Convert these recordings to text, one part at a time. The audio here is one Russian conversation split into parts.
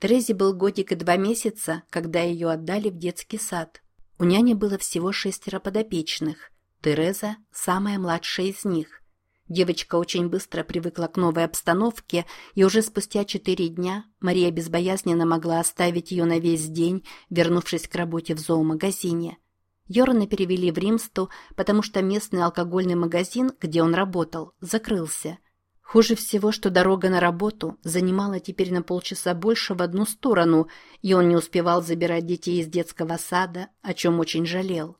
Терезе был годик и два месяца, когда ее отдали в детский сад. У няни было всего шестеро подопечных. Тереза – самая младшая из них. Девочка очень быстро привыкла к новой обстановке, и уже спустя четыре дня Мария безбоязненно могла оставить ее на весь день, вернувшись к работе в зоомагазине. Йорана перевели в Римсту, потому что местный алкогольный магазин, где он работал, закрылся – Хуже всего, что дорога на работу занимала теперь на полчаса больше в одну сторону, и он не успевал забирать детей из детского сада, о чем очень жалел.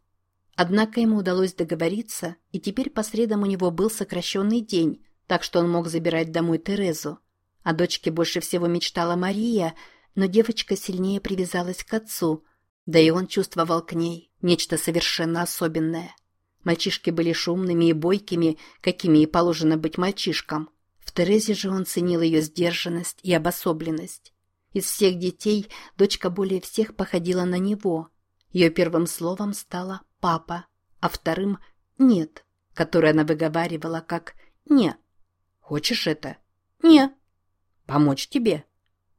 Однако ему удалось договориться, и теперь по средам у него был сокращенный день, так что он мог забирать домой Терезу. О дочке больше всего мечтала Мария, но девочка сильнее привязалась к отцу, да и он чувствовал к ней нечто совершенно особенное. Мальчишки были шумными и бойкими, какими и положено быть мальчишкам. Терезе же он ценил ее сдержанность и обособленность. Из всех детей дочка более всех походила на него. Ее первым словом стало «папа», а вторым «нет», которое она выговаривала как «не». «Хочешь это?» «Не». «Помочь тебе?»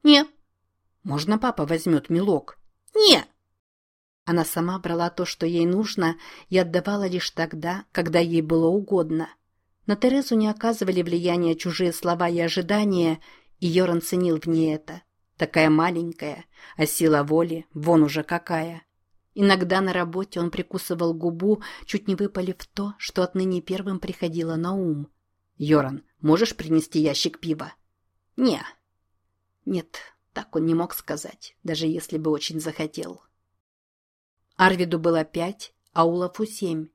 «Не». «Можно папа возьмет мелок?» «Не». Она сама брала то, что ей нужно, и отдавала лишь тогда, когда ей было угодно – на Терезу не оказывали влияния чужие слова и ожидания, и Йоран ценил в ней это. Такая маленькая, а сила воли вон уже какая. Иногда на работе он прикусывал губу, чуть не выпалив то, что отныне первым приходило на ум. «Йоран, можешь принести ящик пива?» «Не». Нет, так он не мог сказать, даже если бы очень захотел. Арвиду было пять, а Улафу семь.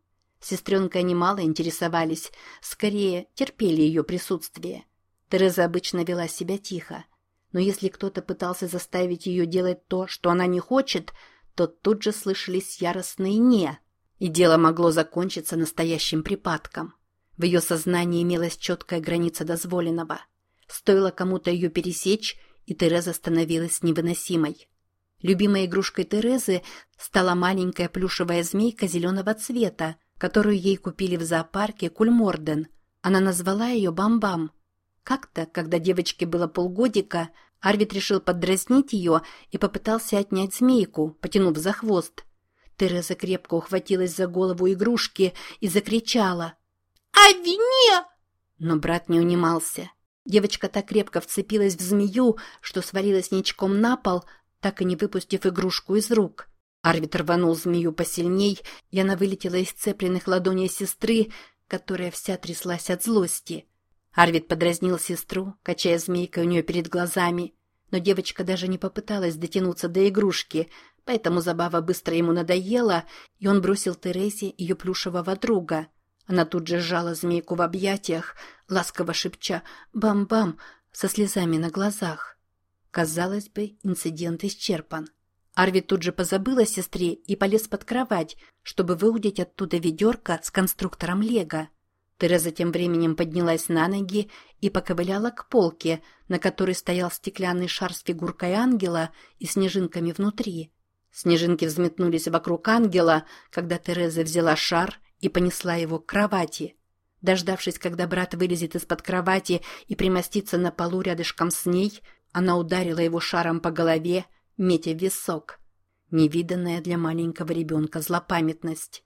Сестренкой они мало интересовались, скорее терпели ее присутствие. Тереза обычно вела себя тихо. Но если кто-то пытался заставить ее делать то, что она не хочет, то тут же слышались яростные «не», и дело могло закончиться настоящим припадком. В ее сознании имелась четкая граница дозволенного. Стоило кому-то ее пересечь, и Тереза становилась невыносимой. Любимой игрушкой Терезы стала маленькая плюшевая змейка зеленого цвета, которую ей купили в зоопарке Кульморден. Она назвала ее Бам-Бам. Как-то, когда девочке было полгодика, Арвид решил подразнить ее и попытался отнять змейку, потянув за хвост. Тереза крепко ухватилась за голову игрушки и закричала. «Авине!» Но брат не унимался. Девочка так крепко вцепилась в змею, что свалилась ничком на пол, так и не выпустив игрушку из рук. Арвид рванул змею посильней, и она вылетела из цепленных ладоней сестры, которая вся тряслась от злости. Арвид подразнил сестру, качая змейкой у нее перед глазами, но девочка даже не попыталась дотянуться до игрушки, поэтому забава быстро ему надоела, и он бросил Терезе ее плюшевого друга. Она тут же сжала змейку в объятиях, ласково шепча «бам-бам» со слезами на глазах. Казалось бы, инцидент исчерпан. Арви тут же позабыл о сестре и полез под кровать, чтобы выудить оттуда ведерко с конструктором Лего. Тереза тем временем поднялась на ноги и поковыляла к полке, на которой стоял стеклянный шар с фигуркой ангела и снежинками внутри. Снежинки взметнулись вокруг ангела, когда Тереза взяла шар и понесла его к кровати. Дождавшись, когда брат вылезет из-под кровати и примостится на полу рядышком с ней, она ударила его шаром по голове, метя в висок. Невиданная для маленького ребенка злопамятность.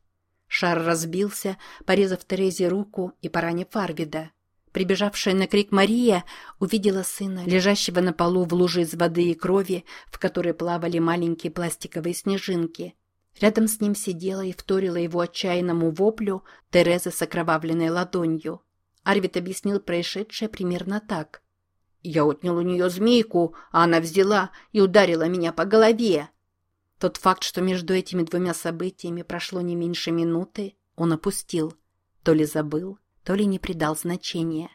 Шар разбился, порезав Терезе руку и поранив Арвида. Прибежавшая на крик Мария увидела сына, лежащего на полу в луже из воды и крови, в которой плавали маленькие пластиковые снежинки. Рядом с ним сидела и вторила его отчаянному воплю Тереза с окровавленной ладонью. Арвид объяснил происшедшее примерно так. Я отнял у нее змейку, а она взяла и ударила меня по голове. Тот факт, что между этими двумя событиями прошло не меньше минуты, он опустил. То ли забыл, то ли не придал значения.